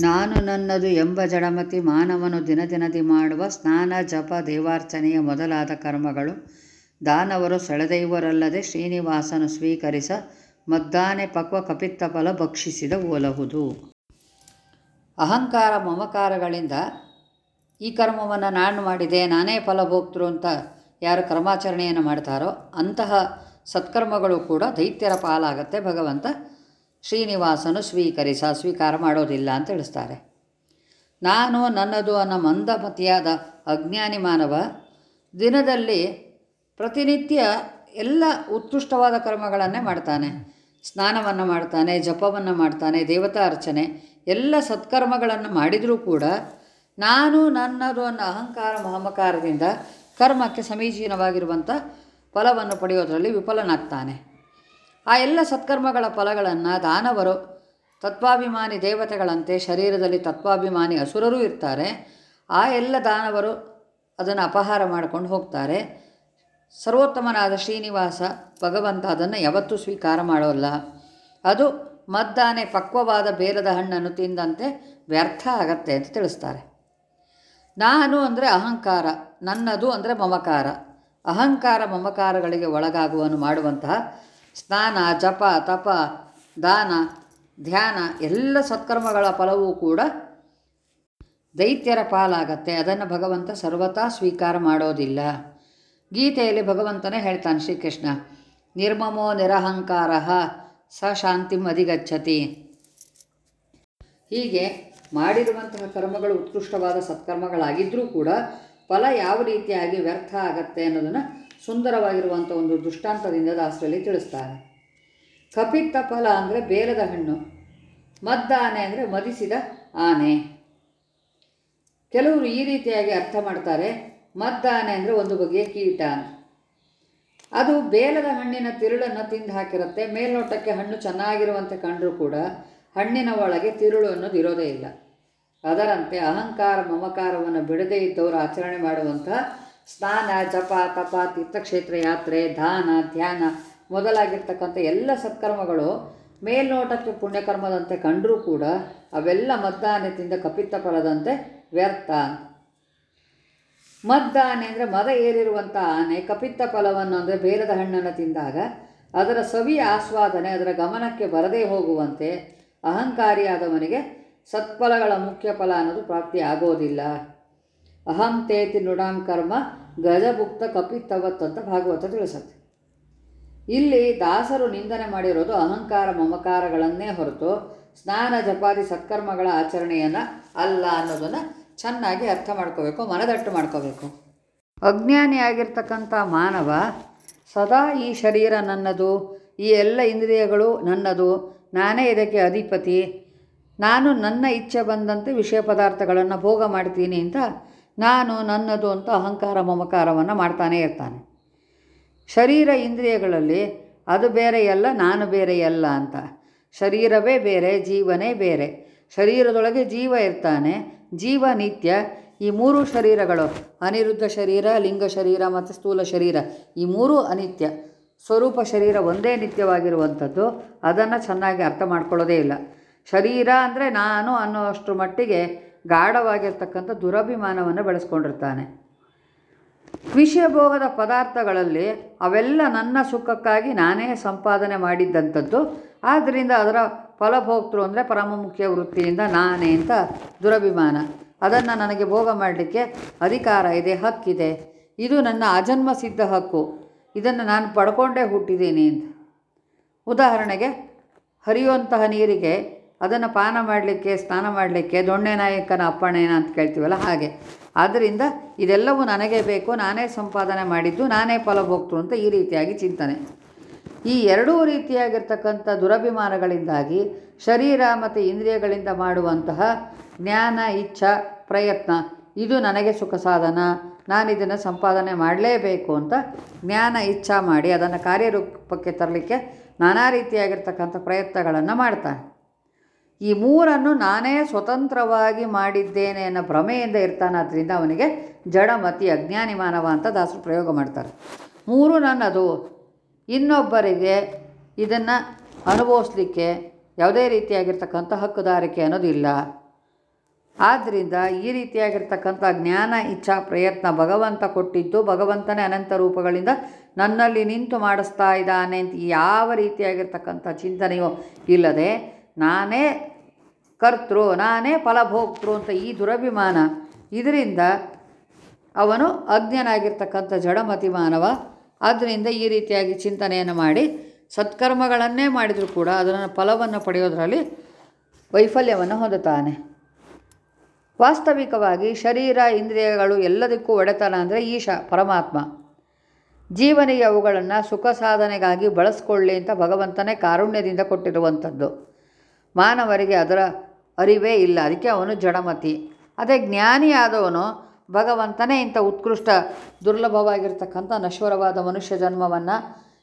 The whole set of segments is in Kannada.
ನಾನು ನನ್ನದು ಎಂಬ ಜಡಮತಿ ಮಾನವನು ದಿನದಿನದಿ ಮಾಡುವ ಸ್ನಾನ, ಜಪ, ದೇವಾರ್ಚನೆಯ ಮೊದಲಾದ ಕರ್ಮಗಳು. ದಾನವರು ಸೆಳೆದೈವರಲ್ಲದೆ ಶ್ರೀನಿವಾಸನು ಸ್ವೀಕರಿಸ ಮದ್ದಾನೆ ಪಕ್ವ ಕಪಿತ್ತ ಫಲ ಭಕ್ಷಿಸಿದ ಓಲಹುದು. ಅಹಂಕಾರ ಮಮಕಾರಗಳಿಂದ ಈ ಕರ್ಮವನ್ನು ನಾನು ಮಾಡಿದೆ, ನಾನೇ ಫಲಭೋಕ್ತೃ ಅಂತ ಯಾರು ಕರ್ಮಾಚರಣೆಯನ್ನು ಮಾಡ್ತಾರೋ ಅಂತಹ ಸತ್ಕರ್ಮಗಳು ಕೂಡ ದೈತ್ಯರ ಪಾಲಾಗತ್ತೆ ಭಗವಂತ. ಶ್ರೀನಿವಾಸನು ಸ್ವೀಕರಿಸ ಸ್ವೀಕಾರ ಮಾಡೋದಿಲ್ಲ ಅಂತ ತಿಳಿಸ್ತಾರೆ. ನಾನು ನನ್ನದು ಅನ್ನೋ ಮಂದಮತಿಯಾದ ಅಜ್ಞಾನಿ ಮಾನವ ದಿನದಲ್ಲಿ ಪ್ರತಿನಿತ್ಯ ಎಲ್ಲ ಉತ್ಕೃಷ್ಟವಾದ ಕರ್ಮಗಳನ್ನೇ ಮಾಡ್ತಾನೆ. ಸ್ನಾನವನ್ನು ಮಾಡ್ತಾನೆ, ಜಪವನ್ನು ಮಾಡ್ತಾನೆ, ದೇವತಾ ಅರ್ಚನೆ, ಎಲ್ಲ ಸತ್ಕರ್ಮಗಳನ್ನು ಮಾಡಿದರೂ ಕೂಡ ನಾನು ನನ್ನದು ಅನ್ನೋ ಅಹಂಕಾರ ಮಹಮಕಾರದಿಂದ ಕರ್ಮಕ್ಕೆ ಸಮೀಚೀನವಾಗಿರುವಂಥ ಫಲವನ್ನು ಪಡೆಯೋದರಲ್ಲಿ ವಿಫಲನಾಗ್ತಾನೆ. ಆ ಎಲ್ಲ ಸತ್ಕರ್ಮಗಳ ಫಲಗಳನ್ನು ದಾನವರು, ತತ್ವಾಭಿಮಾನಿ ದೇವತೆಗಳಂತೆ ಶರೀರದಲ್ಲಿ ತತ್ವಾಭಿಮಾನಿ ಅಸುರರೂ ಇರ್ತಾರೆ. ಆ ಎಲ್ಲ ದಾನವರು ಅದನ್ನು ಅಪಹಾರ ಮಾಡಿಕೊಂಡು ಹೋಗ್ತಾರೆ. ಸರ್ವೋತ್ತಮನಾದ ಶ್ರೀನಿವಾಸ ಭಗವಂತ ಅದನ್ನು ಯಾವತ್ತೂ ಸ್ವೀಕಾರ ಮಾಡೋಲ್ಲ. ಅದು ಮದ್ದಾನೆ ಪಕ್ವವಾದ ಬೇಲದ ಹಣ್ಣನ್ನು ತಿಂದಂತೆ ವ್ಯರ್ಥ ಆಗತ್ತೆ ಅಂತ ತಿಳಿಸ್ತಾರೆ. ನಾನು ಅಂದರೆ ಅಹಂಕಾರ, ನನ್ನದು ಅಂದರೆ ಮಮಕಾರ. ಅಹಂಕಾರ ಮಮಕಾರಗಳಿಗೆ ಒಳಗಾಗುವನು ಮಾಡುವಂತಹ ಸ್ನಾನ, ಜಪ, ತಪ, ದಾನ, ಧ್ಯಾನ ಎಲ್ಲ ಸತ್ಕರ್ಮಗಳ ಫಲವೂ ಕೂಡ ದೈತ್ಯರ ಪಾಲಾಗತ್ತೆ. ಅದನ್ನು ಭಗವಂತ ಸರ್ವತಾ ಸ್ವೀಕಾರ ಮಾಡೋದಿಲ್ಲ. ಗೀತೆಯಲ್ಲಿ ಭಗವಂತನೇ ಹೇಳ್ತಾನೆ ಶ್ರೀಕೃಷ್ಣ, ನಿರ್ಮಮೋ ನಿರಹಂಕಾರ, ಸ ಶಾಂತಿಂ ಅಧಿಗಚ್ಚತಿ. ಹೀಗೆ ಮಾಡಿರುವಂತಹ ಕರ್ಮಗಳು ಉತ್ಕೃಷ್ಟವಾದ ಸತ್ಕರ್ಮಗಳಾಗಿದ್ದರೂ ಕೂಡ ಫಲ ಯಾವ ರೀತಿಯಾಗಿ ವ್ಯರ್ಥ ಆಗತ್ತೆ ಅನ್ನೋದನ್ನು ಸುಂದರವಾಗಿರುವಂಥ ಒಂದು ದೃಷ್ಟಾಂತದಿಂದ ದಾಸರಲ್ಲಿ ತಿಳಿಸ್ತಾರೆ. ಕಪಿತ್ತ ಫಲ ಅಂದರೆ ಬೇಲದ ಹಣ್ಣು ಮದ್ದ ಆನೆ ಅಂದರೆ ಮದಿಸಿದ ಆನೆ. ಕೆಲವರು ಈ ರೀತಿಯಾಗಿ ಅರ್ಥ ಮಾಡ್ತಾರೆ ಮದ್ದ ಆನೆ ಅಂದರೆ ಒಂದು ಬಗೆಯ ಕೀಟ ಅದು ಬೇಲದ ಹಣ್ಣಿನ ತಿರುಳನ್ನು ತಿಂದು ಹಾಕಿರುತ್ತೆ, ಮೇಲ್ನೋಟಕ್ಕೆ ಹಣ್ಣು ಚೆನ್ನಾಗಿರುವಂತೆ ಕಂಡರೂ ಕೂಡ ಹಣ್ಣಿನ ಒಳಗೆ ತಿರುಳು ಅನ್ನೋದು ಇರೋದೇ ಇಲ್ಲ. ಅದರಂತೆ ಅಹಂಕಾರ ಮಮಕಾರವನ್ನು ಬಿಡದೇ ಇದ್ದವರು ಆಚರಣೆ ಮಾಡುವಂತಹ ಸ್ನಾನ, ಜಪ, ತಪ, ತೀರ್ಥಕ್ಷೇತ್ರ ಯಾತ್ರೆ, ದಾನ, ಧ್ಯಾನ ಮೊದಲಾಗಿರ್ತಕ್ಕಂಥ ಎಲ್ಲ ಸತ್ಕರ್ಮಗಳು ಮೇಲ್ನೋಟಕ್ಕೆ ಪುಣ್ಯಕರ್ಮದಂತೆ ಕಂಡರೂ ಕೂಡ ಅವೆಲ್ಲ ಮದ್ದಾನೆತಿಂದ ಕಪಿತ್ತ ಫಲದಂತೆ ವ್ಯರ್ಥ. ಮದ್ದಾನೆ ಅಂದರೆ ಮದ ಏರಿರುವಂಥ ಆನೆ ಕಪಿತ್ತ ಫಲವನ್ನು ಅಂದರೆ ಬೇಲದ ಹಣ್ಣನ್ನು ತಿಂದಾಗ ಅದರ ಸವಿಯ ಆಸ್ವಾದನೆ, ಅದರ ಗಮನಕ್ಕೆ ಬರದೇ ಹೋಗುವಂತೆ ಅಹಂಕಾರಿಯಾದವನಿಗೆ ಸತ್ಫಲಗಳ ಮುಖ್ಯ ಫಲ ಅನ್ನೋದು ಪ್ರಾಪ್ತಿ ಆಗೋದಿಲ್ಲ. ಅಹಂ ತೇತಿ ಕರ್ಮ ಗಜಭುಕ್ತ ಕಪಿತವತ್ತು ಅಂತ ಭಾಗವತ ತಿಳಿಸತ್ತೆ. ಇಲ್ಲಿ ದಾಸರು ನಿಂದನೆ ಮಾಡಿರೋದು ಅಹಂಕಾರ ಮಮಕಾರಗಳನ್ನೇ ಹೊರತು ಸ್ನಾನ ಜಪಾದಿ ಸತ್ಕರ್ಮಗಳ ಆಚರಣೆಯನ್ನು ಅಲ್ಲ ಅನ್ನೋದನ್ನು ಚೆನ್ನಾಗಿ ಅರ್ಥ ಮಾಡ್ಕೋಬೇಕು, ಮನದಟ್ಟು ಮಾಡ್ಕೋಬೇಕು. ಅಜ್ಞಾನಿಯಾಗಿರ್ತಕ್ಕಂಥ ಮಾನವ ಸದಾ ಈ ಶರೀರ ನನ್ನದು, ಈ ಎಲ್ಲ ಇಂದ್ರಿಯಗಳು ನನ್ನದು, ನಾನೇ ಇದಕ್ಕೆ ಅಧಿಪತಿ, ನಾನು ನನ್ನ ಇಚ್ಛೆ ಬಂದಂತೆ ವಿಷಯ ಪದಾರ್ಥಗಳನ್ನು ಭೋಗ ಮಾಡ್ತೀನಿ ಅಂತ ನಾನು ನನ್ನದು ಅಂತ ಅಹಂಕಾರ ಮಮಕಾರವನ್ನು ಮಾಡ್ತಾನೇ ಇರ್ತಾನೆ. ಶರೀರ ಇಂದ್ರಿಯಗಳಲ್ಲಿ ಅದು ಬೇರೆಯಲ್ಲ ನಾನು ಬೇರೆಯಲ್ಲ ಅಂತ. ಶರೀರವೇ ಬೇರೆ, ಜೀವನೇ ಬೇರೆ. ಶರೀರದೊಳಗೆ ಜೀವ ಇರ್ತಾನೆ. ಜೀವ, ನಿತ್ಯ, ಈ ಮೂರು ಶರೀರಗಳು, ಅನಿರುದ್ಧ ಶರೀರ, ಲಿಂಗ ಶರೀರ ಮತ್ತು ಸ್ಥೂಲ ಶರೀರ, ಈ ಮೂರೂ ಅನಿತ್ಯ. ಸ್ವರೂಪ ಶರೀರ ಒಂದೇ ನಿತ್ಯವಾಗಿರುವಂಥದ್ದು, ಅದನ್ನು ಚೆನ್ನಾಗಿ ಅರ್ಥ ಮಾಡ್ಕೊಳ್ಳೋದೇ ಇಲ್ಲ. ಶರೀರ ಅಂದರೆ ನಾನು ಅನ್ನೋಷ್ಟರ ಮಟ್ಟಿಗೆ ಗಾಢವಾಗಿರ್ತಕ್ಕಂಥ ದುರಭಿಮಾನವನ್ನು ಬೆಳೆಸ್ಕೊಂಡಿರ್ತಾನೆ. ವಿಷಯ ಭೋಗದ ಪದಾರ್ಥಗಳಲ್ಲಿ ಅವೆಲ್ಲ ನನ್ನ ಸುಖಕ್ಕಾಗಿ ನಾನೇ ಸಂಪಾದನೆ ಮಾಡಿದ್ದಂಥದ್ದು. ಆದ್ದರಿಂದ ಅದರ ಫಲಭೋಕ್ತರು ಅಂದರೆ ಪರಮ ಮುಖ್ಯ ವೃತ್ತಿಯಿಂದ ನಾನೇ ಅಂತ ದುರಭಿಮಾನ. ಅದನ್ನು ನನಗೆ ಭೋಗ ಮಾಡಲಿಕ್ಕೆ ಅಧಿಕಾರ ಇದೆ, ಹಕ್ಕಿದೆ. ಇದು ನನ್ನ ಅಜನ್ಮ ಸಿದ್ಧ ಹಕ್ಕು. ಇದನ್ನು ನಾನು ಪಡ್ಕೊಂಡೇ ಹುಟ್ಟಿದ್ದೀನಿ ಅಂತ. ಉದಾಹರಣೆಗೆ, ಹರಿಯುವಂತಹ ನೀರಿಗೆ ಅದನ್ನು ಪಾನ ಮಾಡಲಿಕ್ಕೆ, ಸ್ನಾನ ಮಾಡಲಿಕ್ಕೆ, ದೊಣ್ಣೆ ನಾಯಕನ ಅಪ್ಪಣೆನ ಅಂತ ಕೇಳ್ತೀವಲ್ಲ ಹಾಗೆ. ಆದ್ದರಿಂದ ಇದೆಲ್ಲವೂ ನನಗೆ ಬೇಕು, ನಾನೇ ಸಂಪಾದನೆ ಮಾಡಿದ್ದು, ನಾನೇ ಫಲಭೋಕ್ತೃ ಅಂತ ಈ ರೀತಿಯಾಗಿ ಚಿಂತನೆ. ಈ ಎರಡೂ ರೀತಿಯಾಗಿರ್ತಕ್ಕಂಥ ದುರಭಿಮಾನಗಳಿಂದಾಗಿ ಶರೀರ ಮತ್ತು ಇಂದ್ರಿಯಗಳಿಂದ ಮಾಡುವಂತಹ ಜ್ಞಾನ, ಇಚ್ಛಾ, ಪ್ರಯತ್ನ, ಇದು ನನಗೆ ಸುಖ ಸಾಧನ ನಾನು ಇದನ್ನು ಸಂಪಾದನೆ ಮಾಡಲೇಬೇಕು ಅಂತ ಜ್ಞಾನ, ಇಚ್ಛಾ ಮಾಡಿ ಅದನ್ನು ಕಾರ್ಯರೂಪಕ್ಕೆ ತರಲಿಕ್ಕೆ ನಾನಾ ರೀತಿಯಾಗಿರ್ತಕ್ಕಂಥ ಪ್ರಯತ್ನಗಳನ್ನು ಮಾಡ್ತಾನೆ ಈ ಮೂರನ್ನು ನಾನೇ ಸ್ವತಂತ್ರವಾಗಿ ಮಾಡಿದ್ದೇನೆ ಅನ್ನೋ ಭ್ರಮೆಯಿಂದ ಇರ್ತಾನೆ. ಅದರಿಂದ ಅವನಿಗೆ ಜಡಮತಿ ಅಜ್ಞಾನಿ ಮಾನವ ಅಂತ ದಾಸರು ಪ್ರಯೋಗ ಮಾಡ್ತಾರೆ. ಮೂರು ನನ್ನದು. ಇನ್ನೊಬ್ಬರಿಗೆ ಇದನ್ನು ಅನುಭವಿಸ್ಲಿಕ್ಕೆ ಯಾವುದೇ ರೀತಿಯಾಗಿರ್ತಕ್ಕಂಥ ಹಕ್ಕುದಾರಿಕೆ ಅನ್ನೋದಿಲ್ಲ ಆದ್ದರಿಂದ ಈ ರೀತಿಯಾಗಿರ್ತಕ್ಕಂಥ ಜ್ಞಾನ, ಇಚ್ಛಾ, ಪ್ರಯತ್ನ ಭಗವಂತ ಕೊಟ್ಟಿದ್ದು ಭಗವಂತನೇ ಅನಂತ ರೂಪಗಳಿಂದ ನನ್ನಲ್ಲಿ ನಿಂತು ಮಾಡಿಸ್ತಾ ಇದ್ದಾನೆ ಅಂತ ಯಾವ ರೀತಿಯಾಗಿರ್ತಕ್ಕಂಥ ಚಿಂತನೆಯೂ ಇಲ್ಲದೆ ನಾನೇ ಕರ್ತೃ, ನಾನೇ ಫಲಭೋಕ್ತೃ ಅಂತ ಈ ದುರಭಿಮಾನ ಇದರಿಂದ ಅವನು ಅಜ್ಞನಾಗಿರ್ತಕ್ಕಂಥ ಜಡಮತಿ ಮಾನವ ಆದ್ದರಿಂದ ಈ ರೀತಿಯಾಗಿ ಚಿಂತನೆಯನ್ನು ಮಾಡಿ, ಸತ್ಕರ್ಮಗಳನ್ನೇ ಮಾಡಿದರೂ ಕೂಡ ಅದನ್ನು ಫಲವನ್ನು ಪಡೆಯೋದರಲ್ಲಿ ವೈಫಲ್ಯವನ್ನು ಹೊಂದುತ್ತಾನೆ. ವಾಸ್ತವಿಕವಾಗಿ ಶರೀರ, ಇಂದ್ರಿಯಗಳು ಎಲ್ಲದಕ್ಕೂ ಒಡೆತನ ಅಂದರೆ ಈಶ, ಪರಮಾತ್ಮ. ಜೀವನಿಗೆ ಅವುಗಳನ್ನು ಸುಖ ಸಾಧನೆಗಾಗಿ ಬಳಸ್ಕೊಳ್ಳಿ ಅಂತ ಭಗವಂತನೇ ಕಾರುಣ್ಯದಿಂದ ಕೊಟ್ಟಿರುವಂಥದ್ದು. ಮಾನವರಿಗೆ ಅದರ ಅರಿವೇ ಇಲ್ಲ. ಅದಕ್ಕೆ ಅವನು ಜಡಮತಿ. ಅದೇ ಜ್ಞಾನಿಯಾದವನು ಭಗವಂತನೇ ಇಂಥ ಉತ್ಕೃಷ್ಟ ದುರ್ಲಭವಾಗಿರ್ತಕ್ಕಂಥ ನಶ್ವರವಾದ ಮನುಷ್ಯ ಜನ್ಮವನ್ನು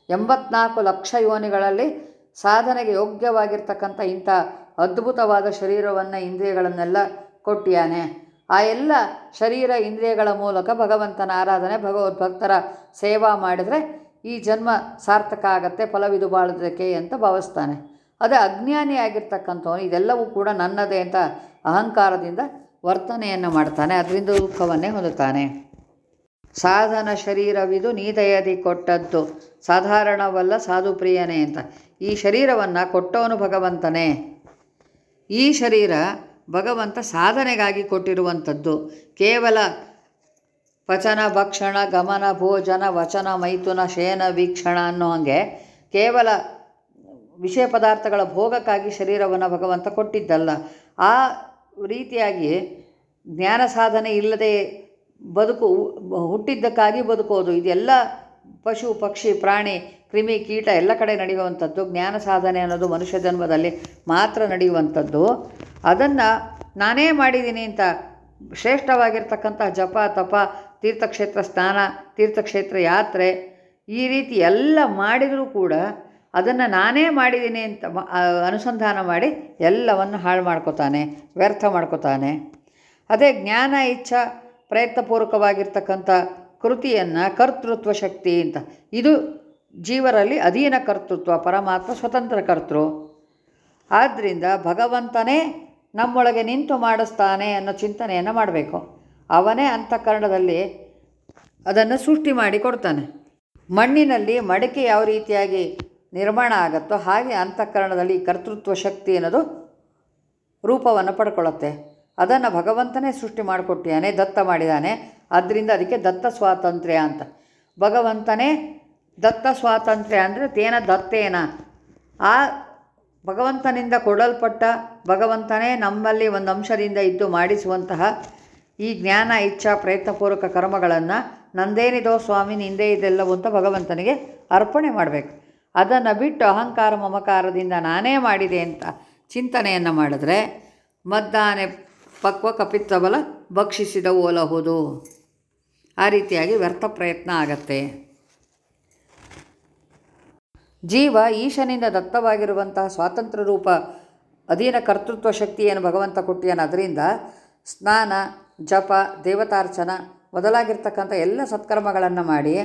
ಎಂಬತ್ನಾಲ್ಕು ಲಕ್ಷ ಯೋನಿಗಳಲ್ಲಿ ಸಾಧನೆಗೆ ಯೋಗ್ಯವಾಗಿರ್ತಕ್ಕಂಥ ಇಂಥ ಅದ್ಭುತವಾದ ಶರೀರವನ್ನು ಇಂದ್ರಿಯಗಳನ್ನೆಲ್ಲ ಕೊಟ್ಟಿಯಾನೆ. ಆ ಎಲ್ಲ ಶರೀರ ಇಂದ್ರಿಯಗಳ ಮೂಲಕ ಭಗವಂತನ ಆರಾಧನೆ ಭಗವದ್ಭಕ್ತರ ಸೇವಾ ಮಾಡಿದರೆ ಈ ಜನ್ಮ ಸಾರ್ಥಕ ಆಗತ್ತೆ, ಫಲವಿದು ಬಾಳೋದಕ್ಕೆ ಅಂತ ಭಾವಿಸ್ತಾನೆ. ಅದೇ ಅಜ್ಞಾನಿ ಆಗಿರ್ತಕ್ಕಂಥವನು, ಇದೆಲ್ಲವೂ ಕೂಡ ನನ್ನದೇ ಅಂತ ಅಹಂಕಾರದಿಂದ ವರ್ತನೆಯನ್ನು ಮಾಡ್ತಾನೆ, ಅದರಿಂದ ದುಃಖವನ್ನೇ ಹೊಂದುತ್ತಾನೆ ಸಾಧನ ಶರೀರವಿದು ನೀದಯದಿ ಕೊಟ್ಟದ್ದು, ಸಾಧಾರಣವಲ್ಲ ಸಾಧುಪ್ರಿಯನೇ ಅಂತ. ಈ ಶರೀರವನ್ನು ಕೊಟ್ಟವನು ಭಗವಂತನೇ. ಈ ಶರೀರ ಭಗವಂತ ಸಾಧನೆಗಾಗಿ ಕೊಟ್ಟಿರುವಂಥದ್ದು. ಕೇವಲ ಪಚನ ಭಕ್ಷಣ, ಗಮನ, ಭೋಜನ, ವಚನ, ಮೈಥುನ ಶಯನ ವೀಕ್ಷಣ ಅನ್ನೋ ಹಾಗೆ ಕೇವಲ ವಿಷಯ ಪದಾರ್ಥಗಳ ಭೋಗಕ್ಕಾಗಿ ಶರೀರವನ್ನು ಭಗವಂತ ಕೊಟ್ಟಿದ್ದಲ್ಲ. ಆ ರೀತಿಯಾಗಿ ಜ್ಞಾನ ಸಾಧನೆ ಇಲ್ಲದೆ ಬದುಕು, ಹುಟ್ಟಿದ್ದಕ್ಕಾಗಿ ಬದುಕೋದು, ಇದೆಲ್ಲ ಪಶು, ಪಕ್ಷಿ, ಪ್ರಾಣಿ, ಕ್ರಿಮಿ, ಕೀಟ ಎಲ್ಲ ಕಡೆ ನಡೆಯುವಂಥದ್ದು, ಜ್ಞಾನ ಸಾಧನೆ ಅನ್ನೋದು ಮನುಷ್ಯ ಜನ್ಮದಲ್ಲಿ ಮಾತ್ರ ನಡೆಯುವಂಥದ್ದು. ಅದನ್ನು ನಾನೇ ಮಾಡಿದ್ದೀನಿ ಅಂತ ಶ್ರೇಷ್ಠವಾಗಿರ್ತಕ್ಕಂಥ ಜಪ, ತಪ, ತೀರ್ಥಕ್ಷೇತ್ರ, ಸ್ನಾನ, ತೀರ್ಥಕ್ಷೇತ್ರ ಯಾತ್ರೆ ಈ ರೀತಿ ಎಲ್ಲ ಮಾಡಿದರೂ ಕೂಡ ಅದನ್ನು ನಾನೇ ಮಾಡಿದ್ದೀನಿ ಅಂತ ಅನುಸಂಧಾನ ಮಾಡಿ ಎಲ್ಲವನ್ನು ಹಾಳು ಮಾಡ್ಕೋತಾನೆ, ವ್ಯರ್ಥ ಮಾಡ್ಕೋತಾನೆ. ಅದೇ ಜ್ಞಾನ, ಇಚ್ಛಾ, ಪ್ರಯತ್ನಪೂರ್ವಕವಾಗಿರ್ತಕ್ಕಂಥ ಕೃತಿಯನ್ನು ಕರ್ತೃತ್ವ ಶಕ್ತಿ ಅಂತ. ಇದು ಜೀವರಲ್ಲಿ ಅಧೀನ ಕರ್ತೃತ್ವ, ಪರಮಾತ್ಮ ಸ್ವತಂತ್ರ ಕರ್ತೃ. ಆದ್ದರಿಂದ ಭಗವಂತನೇ ನಮ್ಮೊಳಗೆ ನಿಂತು ಮಾಡಿಸ್ತಾನೆ ಅನ್ನೋ ಚಿಂತನೆಯನ್ನು ಮಾಡಬೇಕು. ಅವನೇ ಅಂತಃಕರಣದಲ್ಲಿ ಅದನ್ನು ಸೃಷ್ಟಿ ಮಾಡಿ ಕೊಡ್ತಾನೆ. ಮಣ್ಣಿನಲ್ಲಿ ಮಡಿಕೆ ಯಾವ ರೀತಿಯಾಗಿ ನಿರ್ಮಾಣ ಆಗತ್ತೋ ಹಾಗೆ ಅಂತಃಕರಣದಲ್ಲಿ ಕರ್ತೃತ್ವ ಶಕ್ತಿ ಅನ್ನೋದು ರೂಪವನ್ನು ಪಡ್ಕೊಳ್ಳುತ್ತೆ. ಅದನ್ನು ಭಗವಂತನೇ ಸೃಷ್ಟಿ ಮಾಡಿಕೊಟ್ಟಿದ್ದಾನೆ, ದತ್ತ ಮಾಡಿದ್ದಾನೆ. ಅದರಿಂದ ಅದಕ್ಕೆ ದತ್ತ ಸ್ವಾತಂತ್ರ್ಯ ಅಂತ. ಭಗವಂತನೇ ದತ್ತ ಸ್ವಾತಂತ್ರ್ಯ ಅಂದರೆ ತೇನ ದತ್ತೇನ. ಆ ಭಗವಂತನಿಂದ ಕೊಡಲ್ಪಟ್ಟ, ಭಗವಂತನೇ ನಮ್ಮಲ್ಲಿ ಒಂದು ಅಂಶದಿಂದ ಇದ್ದು ಮಾಡಿಸುವಂತಹ ಈ ಜ್ಞಾನ, ಇಚ್ಛಾ, ಪ್ರಯತ್ನಪೂರ್ವಕ ಕರ್ಮಗಳನ್ನು ನಂದೇನಿದೋ ಸ್ವಾಮಿ ನಿಂದೇ ಇದೆಲ್ಲವೂ ಅಂತ ಭಗವಂತನಿಗೆ ಅರ್ಪಣೆ ಮಾಡಬೇಕು. ಅದನ್ನು ಬಿಟ್ಟು ಅಹಂಕಾರ ಮಮಕಾರದಿಂದ ನಾನೇ ಮಾಡಿದೆ ಅಂತ ಚಿಂತನೆಯನ್ನು ಮಾಡಿದ್ರೆ ಮದ್ದಾನೆ ಪಕ್ವ ಕಪಿತ್ತಬಲ ಭಕ್ಷಿಸಿದ ಓಲಹುದು. ಆ ರೀತಿಯಾಗಿ ವ್ಯರ್ಥ ಪ್ರಯತ್ನ ಆಗತ್ತೆ. ಜೀವ ಈಶನಿಂದ ದತ್ತವಾಗಿರುವಂತಹ ಸ್ವಾತಂತ್ರ್ಯ ರೂಪ ಅಧೀನ ಕರ್ತೃತ್ವ ಶಕ್ತಿಯನ್ನು ಭಗವಂತ ಕೊಟ್ಟಿಯನ ಅದರಿಂದ ಸ್ನಾನ, ಜಪ, ದೇವತಾರ್ಚನ ಮೊದಲಾಗಿರ್ತಕ್ಕಂಥ ಎಲ್ಲ ಸತ್ಕರ್ಮಗಳನ್ನು ಮಾಡಿ,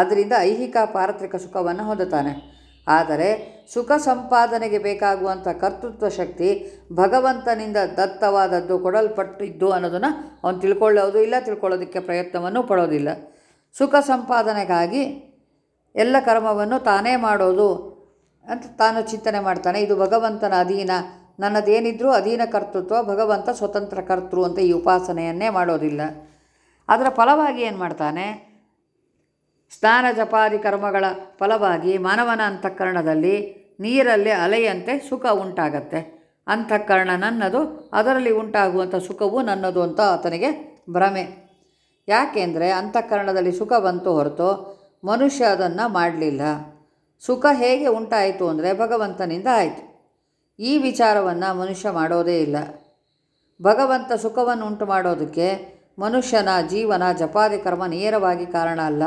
ಅದರಿಂದ ಐಹಿಕ ಪಾರತ್ರಿಕ ಸುಖವನ್ನು ಹೊಂದುತ್ತಾನೆ. ಆದರೆ ಸುಖ ಸಂಪಾದನೆಗೆ ಬೇಕಾಗುವಂಥ ಕರ್ತೃತ್ವ ಶಕ್ತಿ ಭಗವಂತನಿಂದ ದತ್ತವಾದದ್ದು, ಕೊಡಲ್ಪಟ್ಟಿದ್ದು ಅನ್ನೋದನ್ನು ಅವನು ತಿಳ್ಕೊಳ್ಳೋದು ಇಲ್ಲ, ತಿಳ್ಕೊಳ್ಳೋದಕ್ಕೆ ಪ್ರಯತ್ನವನ್ನು ಪಡೋದಿಲ್ಲ. ಸುಖ ಸಂಪಾದನೆಗಾಗಿ ಎಲ್ಲ ಕರ್ಮವನ್ನು ತಾನೇ ಮಾಡೋದು ಅಂತ ತಾನು ಚಿಂತನೆ ಮಾಡ್ತಾನೆ. ಇದು ಭಗವಂತನ ಅಧೀನ. ನನ್ನದೇನಿದ್ರೂ ಅಧೀನ ಕರ್ತೃತ್ವ, ಭಗವಂತ ಸ್ವತಂತ್ರ ಕರ್ತೃ ಅಂತ ಈ ಉಪಾಸನೆಯನ್ನೇ ಮಾಡೋದಿಲ್ಲ. ಅದರ ಫಲವಾಗಿ ಏನು ಮಾಡ್ತಾನೆ? ಸ್ನಾನ ಜಪಾದಿ ಕರ್ಮಗಳ ಫಲವಾಗಿ ಮಾನವನ ಅಂತಃಕರಣದಲ್ಲಿ ನೀರಲ್ಲಿ ಅಲೆಯಂತೆ ಸುಖ ಉಂಟಾಗತ್ತೆ. ಅಂತಃಕರಣ ನನ್ನದು, ಅದರಲ್ಲಿ ಉಂಟಾಗುವಂಥ ಸುಖವು ನನ್ನದು ಅಂತ ಆತನಿಗೆ ಭ್ರಮೆ. ಯಾಕೆಂದರೆ ಅಂತಃಕರಣದಲ್ಲಿ ಸುಖ ಬಂತು ಹೊರತು ಮನುಷ್ಯ ಅದನ್ನು ಮಾಡಲಿಲ್ಲ. ಸುಖ ಹೇಗೆ ಉಂಟಾಯಿತು ಅಂದರೆ ಭಗವಂತನಿಂದ ಆಯಿತು. ಈ ವಿಚಾರವನ್ನು ಮನುಷ್ಯ ಮಾಡೋದೇ ಇಲ್ಲ. ಭಗವಂತ ಸುಖವನ್ನು ಉಂಟು ಮಾಡೋದಕ್ಕೆ ಮನುಷ್ಯನ ಜೀವನ ಜಪಾದಿ ಕರ್ಮ ನೇರವಾಗಿ ಕಾರಣ ಅಲ್ಲ.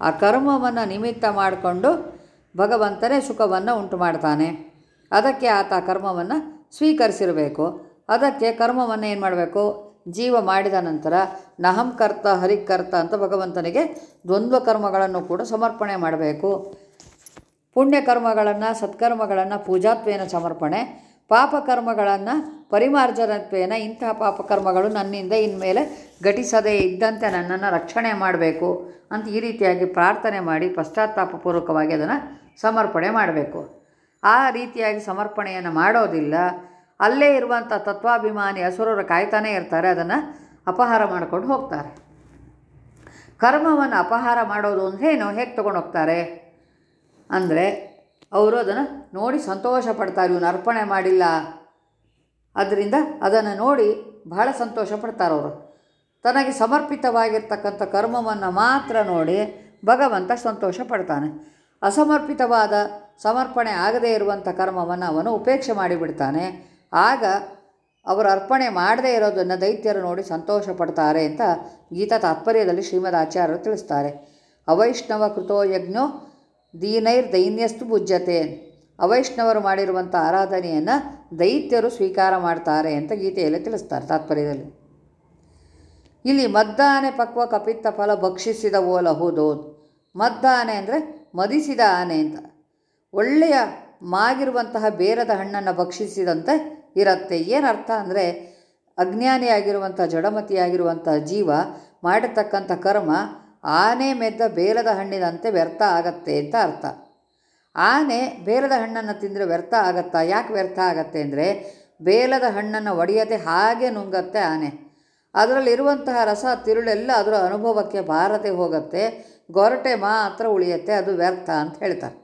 ಆ ಕರ್ಮವನ್ನು ನಿಮಿತ್ತ ಮಾಡಿಕೊಂಡು ಭಗವಂತನೇ ಸುಖವನ್ನು ಉಂಟು ಮಾಡ್ತಾನೆ. ಅದಕ್ಕೆ ಆತ ಕರ್ಮವನ್ನು ಸ್ವೀಕರಿಸಿರಬೇಕು. ಅದಕ್ಕೆ ಕರ್ಮವನ್ನು ಏನು ಮಾಡಬೇಕು? ಜೀವ ಮಾಡಿದ ನಂತರ ನಹಂ ಕರ್ತ ಹರಿಕರ್ತ ಅಂತ ಭಗವಂತನಿಗೆ ದ್ವಂದ್ವ ಕರ್ಮಗಳನ್ನು ಕೂಡ ಸಮರ್ಪಣೆ ಮಾಡಬೇಕು. ಪುಣ್ಯಕರ್ಮಗಳನ್ನು ಸತ್ಕರ್ಮಗಳನ್ನು, ಪೂಜಾತ್ವೇನ ಸಮರ್ಪಣೆ ಪಾಪಕರ್ಮಗಳನ್ನು ಪರಿಮಾರ್ಜನತ್ವೇನ ಇಂತಹ ಪಾಪಕರ್ಮಗಳು ನನ್ನಿಂದ ಇನ್ಮೇಲೆ ಘಟಿಸದೇ ಇದ್ದಂತೆ ನನ್ನನ್ನು ರಕ್ಷಣೆ ಮಾಡಬೇಕು ಅಂತ ಈ ರೀತಿಯಾಗಿ ಪ್ರಾರ್ಥನೆ ಮಾಡಿ ಪಶ್ಚಾತ್ತಾಪಪೂರ್ವಕವಾಗಿ ಅದನ್ನು ಸಮರ್ಪಣೆ ಮಾಡಬೇಕು. ಆ ರೀತಿಯಾಗಿ ಸಮರ್ಪಣೆಯನ್ನು ಮಾಡೋದಿಲ್ಲ. ಅಲ್ಲೇ ಇರುವಂಥ ತತ್ವಾಭಿಮಾನಿ ಅಸುರರು ಕಾಯ್ತಾನೇ ಇರ್ತಾರೆ, ಅದನ್ನು ಅಪಹಾರ ಮಾಡ್ಕೊಂಡು ಹೋಗ್ತಾರೆ. ಕರ್ಮವನ್ನು ಅಪಹಾರ ಮಾಡೋದು ಅಂದರೆ ಏನು ಹೇಗೆ ತೊಗೊಂಡು ಹೋಗ್ತಾರೆ? ಅಂದರೆ ಅವರು ಅದನ್ನು ನೋಡಿ ಸಂತೋಷ ಪಡ್ತಾರೆ, ಇವನು ಅರ್ಪಣೆ ಮಾಡಿಲ್ಲ. ಅದರಿಂದ ಅದನ್ನು ನೋಡಿ ಬಹಳ ಸಂತೋಷ ಪಡ್ತಾರವರು ತನಗೆ ಸಮರ್ಪಿತವಾಗಿರ್ತಕ್ಕಂಥ ಕರ್ಮವನ್ನು ಮಾತ್ರ ನೋಡಿ ಭಗವಂತ ಸಂತೋಷ ಪಡ್ತಾನೆ. ಅಸಮರ್ಪಿತವಾದ ಸಮರ್ಪಣೆ ಆಗದೇ ಇರುವಂಥ ಕರ್ಮವನ್ನು ಅವನು ಉಪೇಕ್ಷೆ ಮಾಡಿಬಿಡ್ತಾನೆ. ಆಗ ಅವರು ಅರ್ಪಣೆ ಮಾಡದೇ ಇರೋದನ್ನು ದೈತ್ಯರು ನೋಡಿ ಸಂತೋಷ ಪಡ್ತಾರೆ ಅಂತ ಗೀತಾ ತಾತ್ಪರ್ಯದಲ್ಲಿ ಶ್ರೀಮದ್ ಆಚಾರ್ಯರು ತಿಳಿಸ್ತಾರೆ. ಅವೈಷ್ಣವ ಕೃತೋ ಯಜ್ಞೋ ದೀನೈರ್ ದೈನ್ಯಸ್ತು ಭುಜ್ಯತೆ. ಅವೈಷ್ಣವರು ಮಾಡಿರುವಂಥ ಆರಾಧನೆಯನ್ನು ದೈತ್ಯರು ಸ್ವೀಕಾರ ಮಾಡ್ತಾರೆ ಅಂತ ಗೀತೆಯಲ್ಲಿ ತಿಳಿಸ್ತಾರೆ ತಾತ್ಪರ್ಯದಲ್ಲಿ. ಇಲ್ಲಿ ಮದ್ದಾನೆ ಪಕ್ವ ಕಪಿತ್ತ ಫಲ ಭಕ್ಷಿಸಿದ ಮದ್ದ ಮದ್ದಾನೆ ಅಂದರೆ ಮದಿಸಿದ ಆನೆ ಅಂತ. ಒಳ್ಳೆಯ ಮಾಗಿರುವಂತಹ ಬೇರದ ಹಣ್ಣನ್ನು ಭಕ್ಷಿಸಿದಂತೆ ಇರುತ್ತೆ. ಏನರ್ಥ ಅಂದರೆ ಅಜ್ಞಾನಿಯಾಗಿರುವಂಥ, ಜಡಮತಿಯಾಗಿರುವಂಥ ಜೀವ ಮಾಡಿರ್ತಕ್ಕಂಥ ಕರ್ಮ ಆನೆ ಮೆದ್ದ ಬೇಲದ ಹಣ್ಣಿನಂತೆ ವ್ಯರ್ಥ ಆಗತ್ತೆ ಅಂತ ಅರ್ಥ. ಆನೆ ಬೇಲದ ಹಣ್ಣನ್ನು ತಿಂದರೆ ವ್ಯರ್ಥ ಆಗತ್ತಾ? ಯಾಕೆ ವ್ಯರ್ಥ ಆಗತ್ತೆ ಅಂದರೆ ಬೇಲದ ಹಣ್ಣನ್ನು ಒಡೆಯದೆ ಹಾಗೆ ನುಂಗತ್ತೆ ಆನೆ. ಅದರಲ್ಲಿರುವಂತಹ ರಸ ತಿರುಳೆಲ್ಲ ಅದರ ಅನುಭವಕ್ಕೆ ಬಾರದೆ ಹೋಗುತ್ತೆ. ಗೊರಟೆ ಮಾತ್ರ ಉಳಿಯುತ್ತೆ, ಅದು ವ್ಯರ್ಥ ಅಂತ ಹೇಳ್ತಾರೆ.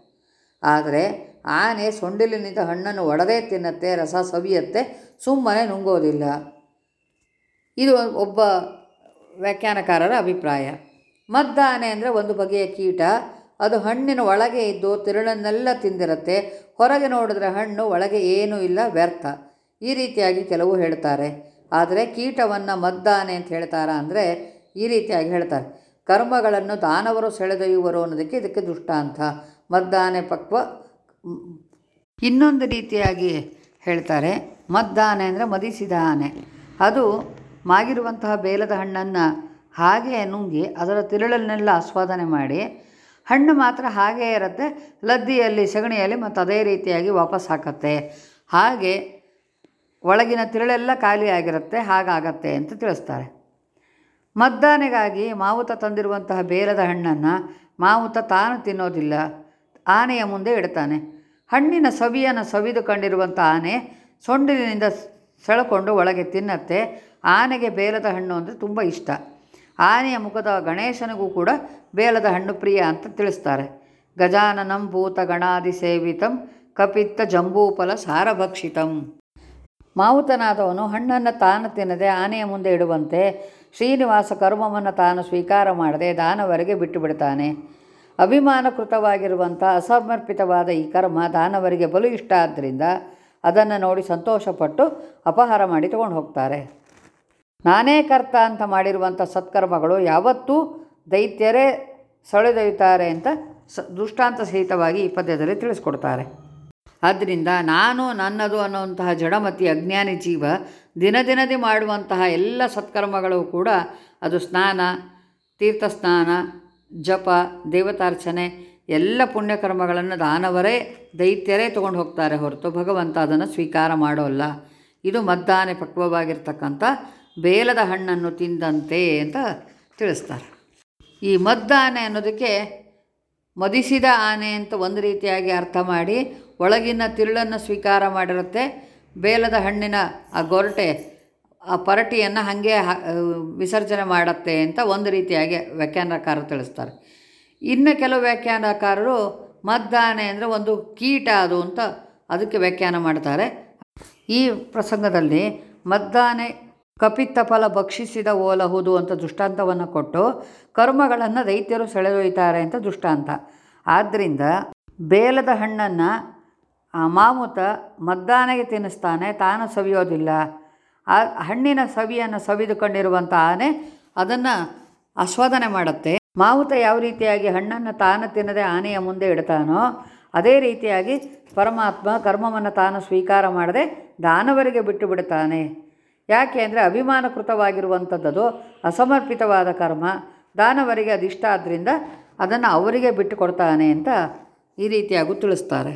ಆದರೆ ಆನೆ ಸೊಂಡಿಲಿನಿಂದ ಹಣ್ಣನ್ನು ಒಡೆದೇ ತಿನ್ನತ್ತೆ, ರಸ ಸವಿಯತ್ತೆ, ಸುಮ್ಮನೆ ನುಂಗೋದಿಲ್ಲ. ಇದು ಒಬ್ಬ ವ್ಯಾಖ್ಯಾನಕಾರರ ಅಭಿಪ್ರಾಯ. ಮದ್ದಾನೆ ಅಂದರೆ ಒಂದು ಬಗೆಯ ಕೀಟ. ಅದು ಹಣ್ಣಿನ ಒಳಗೆ ಇದ್ದು ತಿರುಳನ್ನೆಲ್ಲ ತಿಂದಿರುತ್ತೆ. ಹೊರಗೆ ನೋಡಿದ್ರೆ ಹಣ್ಣು ಒಳಗೆ ಏನೂ ಇಲ್ಲ, ವ್ಯರ್ಥ. ಈ ರೀತಿಯಾಗಿ ಕೆಲವು ಹೇಳ್ತಾರೆ. ಆದರೆ ಕೀಟವನ್ನು ಮದ್ದಾನೆ ಅಂತ ಹೇಳ್ತಾರ ಅಂದರೆ ಈ ರೀತಿಯಾಗಿ ಹೇಳ್ತಾರೆ. ಕರ್ಮಗಳನ್ನು ದಾನವರು ಸೆಳೆದೊಯ್ಯುವರು ಅನ್ನೋದಕ್ಕೆ ಇದಕ್ಕೆ ದೃಷ್ಟಾಂತ. ಮದ್ದಾನೆ ಪಕ್ವ, ಇನ್ನೊಂದು ರೀತಿಯಾಗಿ ಹೇಳ್ತಾರೆ. ಮದ್ದಾನೆ ಅಂದರೆ ಮದಿಸಿದ ಆನೆ ಅದು ಮಾಗಿರುವಂತಹ ಬೇಲದ ಹಣ್ಣನ್ನು ಹಾಗೆ ನುಂಗಿ ಅದರ ತಿರುಳನ್ನೆಲ್ಲ ಆಸ್ವಾದನೆ ಮಾಡಿ ಹಣ್ಣು ಮಾತ್ರ ಹಾಗೇ ಇರುತ್ತೆ, ಲದ್ದಿಯಲ್ಲಿ, ಸಗಣಿಯಲ್ಲಿ ಮತ್ತು ಅದೇ ರೀತಿಯಾಗಿ ವಾಪಸ್ ಹಾಕತ್ತೆ. ಹಾಗೆ ಒಳಗಿನ ತಿರುಳೆಲ್ಲ ಖಾಲಿ ಆಗಿರುತ್ತೆ, ಹಾಗಾಗತ್ತೆ ಅಂತ ತಿಳಿಸ್ತಾರೆ. ಮದ್ದಾನೆಗಾಗಿ ಮಾವುತ ತಂದಿರುವಂತಹ ಬೇಲದ ಹಣ್ಣನ್ನು ಮಾವುತ ತಾನು ತಿನ್ನೋದಿಲ್ಲ, ಆನೆಯ ಮುಂದೆ ಇಡ್ತಾನೆ. ಹಣ್ಣಿನ ಸವಿಯನ್ನು ಸವಿದು ಕಂಡಿರುವಂಥ ಆನೆ ಸೊಂಡಿಲಿನಿಂದ ಸೆಳಕೊಂಡು ಒಳಗೆ ತಿನ್ನತ್ತೆ. ಆನೆಗೆ ಬೇಲದ ಹಣ್ಣು ಅಂದರೆ ತುಂಬ ಇಷ್ಟ. ಆನೆಯ ಮುಖದ ಗಣೇಶನಿಗೂ ಕೂಡ ಬೇಲದ ಹಣ್ಣು ಪ್ರಿಯ ಅಂತ ತಿಳಿಸ್ತಾರೆ. ಗಜಾನನಂ ಭೂತ ಗಣಾದಿ ಸೇವಿತಂ ಕಪಿತ್ತ ಜಂಬೂಫಲ ಸಾರಭಕ್ಷಿತಂ. ಮಾವುತನಾದವನು ಹಣ್ಣನ್ನು ತಾನು ತಿನ್ನದೆ ಆನೆಯ ಮುಂದೆ ಇಡುವಂತೆ ಶ್ರೀನಿವಾಸ ಕರ್ಮವನ್ನು ತಾನು ಸ್ವೀಕಾರ ಮಾಡದೆ ದಾನವರಿಗೆ ಬಿಟ್ಟು ಬಿಡ್ತಾನೆ ಅಭಿಮಾನಕೃತವಾಗಿರುವಂಥ ಅಸಮರ್ಪಿತವಾದ ಈ ಕರ್ಮ ದಾನವರಿಗೆ ಬಲು ಇಷ್ಟ ಆದ್ದರಿಂದ ಅದನ್ನು ನೋಡಿ ಸಂತೋಷಪಟ್ಟು ಅಪಹಾರ ಮಾಡಿ ತಗೊಂಡು ಹೋಗ್ತಾರೆ. ನಾನೇ ಕರ್ತ ಅಂತ ಮಾಡಿರುವಂಥ ಸತ್ಕರ್ಮಗಳು ಯಾವತ್ತೂ ದೈತ್ಯರೇ ಸೆಳೆದೊಯ್ಯುತ್ತಾರೆ ಅಂತ ಸ ದೃಷ್ಟಾಂತ ಸಹಿತವಾಗಿ ಈ ಪದ್ಯದಲ್ಲಿ ತಿಳಿಸ್ಕೊಡ್ತಾರೆ. ಆದ್ದರಿಂದ ನಾನು ನನ್ನದು ಅನ್ನುವಂತಹ ಜಡಮತಿ ಅಜ್ಞಾನಿ ಜೀವ ದಿನ ದಿನದಿ ಮಾಡುವಂತಹ ಎಲ್ಲ ಸತ್ಕರ್ಮಗಳು ಕೂಡ ಅದು ಸ್ನಾನ ತೀರ್ಥ ಸ್ನಾನ ಜಪ, ದೇವತಾರ್ಚನೆ ಎಲ್ಲ ಪುಣ್ಯಕರ್ಮಗಳನ್ನು ದಾನವರೇ, ದೈತ್ಯರೇ ತೊಗೊಂಡು ಹೋಗ್ತಾರೆ ಹೊರತು ಭಗವಂತ ಅದನ್ನು ಸ್ವೀಕಾರ ಮಾಡೋಲ್ಲ ಇದು ಮದ್ದಾನೆ ಪಕ್ವವಾಗಿರ್ತಕ್ಕಂಥ ಬೇಲದ ಹಣ್ಣನ್ನು ತಿಂದಂತೆ ಅಂತ ತಿಳಿಸ್ತಾರೆ. ಈ ಮದ್ದ ಆನೆ ಅನ್ನೋದಕ್ಕೆ ಮದಿಸಿದ ಆನೆ ಅಂತ ಒಂದು ರೀತಿಯಾಗಿ ಅರ್ಥ ಮಾಡಿ ಒಳಗಿನ ತಿರುಳನ್ನು ಸ್ವೀಕಾರ ಮಾಡಿರುತ್ತೆ. ಬೇಲದ ಹಣ್ಣಿನ ಆ ಗೊರಟೆ, ಆ ಪರಟಿಯನ್ನು ಹಾಗೆ ವಿಸರ್ಜನೆ ಮಾಡುತ್ತೆ ಅಂತ ಒಂದು ರೀತಿಯಾಗಿ ವ್ಯಾಖ್ಯಾನಕಾರರು ತಿಳಿಸ್ತಾರೆ. ಇನ್ನು ಕೆಲವು ವ್ಯಾಖ್ಯಾನಕಾರರು ಮದ್ದಾನೆ ಅಂದರೆ ಒಂದು ಕೀಟ ಅದು ಅಂತ ಅದಕ್ಕೆ ವ್ಯಾಖ್ಯಾನ ಮಾಡ್ತಾರೆ. ಈ ಪ್ರಸಂಗದಲ್ಲಿ ಮದ್ದಾನೆ ಕಪಿತ್ತ ಫಲ ಭಕ್ಷಿಸಿದ ಓಲಹುದು ಅಂತ ದೃಷ್ಟಾಂತವನ್ನು ಕೊಟ್ಟು ಕರ್ಮಗಳನ್ನು ದೈತ್ಯರು ಸೆಳೆದೊಯ್ತಾರೆ ಅಂತ ದೃಷ್ಟಾಂತ. ಆದ್ದರಿಂದ ಬೇಲದ ಹಣ್ಣನ್ನು ಮಾಮೂತ ಮದ್ದಾನೆಗೆ ತಿನ್ನಿಸ್ತಾನೆ, ತಾನು ಸವಿಯೋದಿಲ್ಲ. ಆ ಹಣ್ಣಿನ ಸವಿಯನ್ನು ಸವಿದುಕೊಂಡಿರುವಂಥ ಆನೆ ಅದನ್ನು ಆಸ್ವಾದನೆ ಮಾಡುತ್ತೆ. ಮಾವುತ ಯಾವ ರೀತಿಯಾಗಿ ಹಣ್ಣನ್ನು ತಾನು ತಿನ್ನದೆ ಆನೆಯ ಮುಂದೆ ಇಡ್ತಾನೋ, ಅದೇ ರೀತಿಯಾಗಿ ಪರಮಾತ್ಮ ಕರ್ಮವನ್ನು ತಾನು ಸ್ವೀಕಾರ ಮಾಡದೆ ದಾನವರಿಗೆ ಬಿಟ್ಟು ಬಿಡುತ್ತಾನೆ ಯಾಕೆ ಅಂದರೆ ಅಭಿಮಾನಕೃತವಾಗಿರುವಂಥದ್ದು ಅಸಮರ್ಪಿತವಾದ ಕರ್ಮ. ದಾನವರಿಗೆ ಅದಿಷ್ಟ ಆದ್ದರಿಂದ ಅದನ್ನು ಅವರಿಗೆ ಬಿಟ್ಟು ಕೊಡ್ತಾನೆ ಅಂತ ಈ ರೀತಿಯಾಗೂ ತಿಳಿಸ್ತಾರೆ.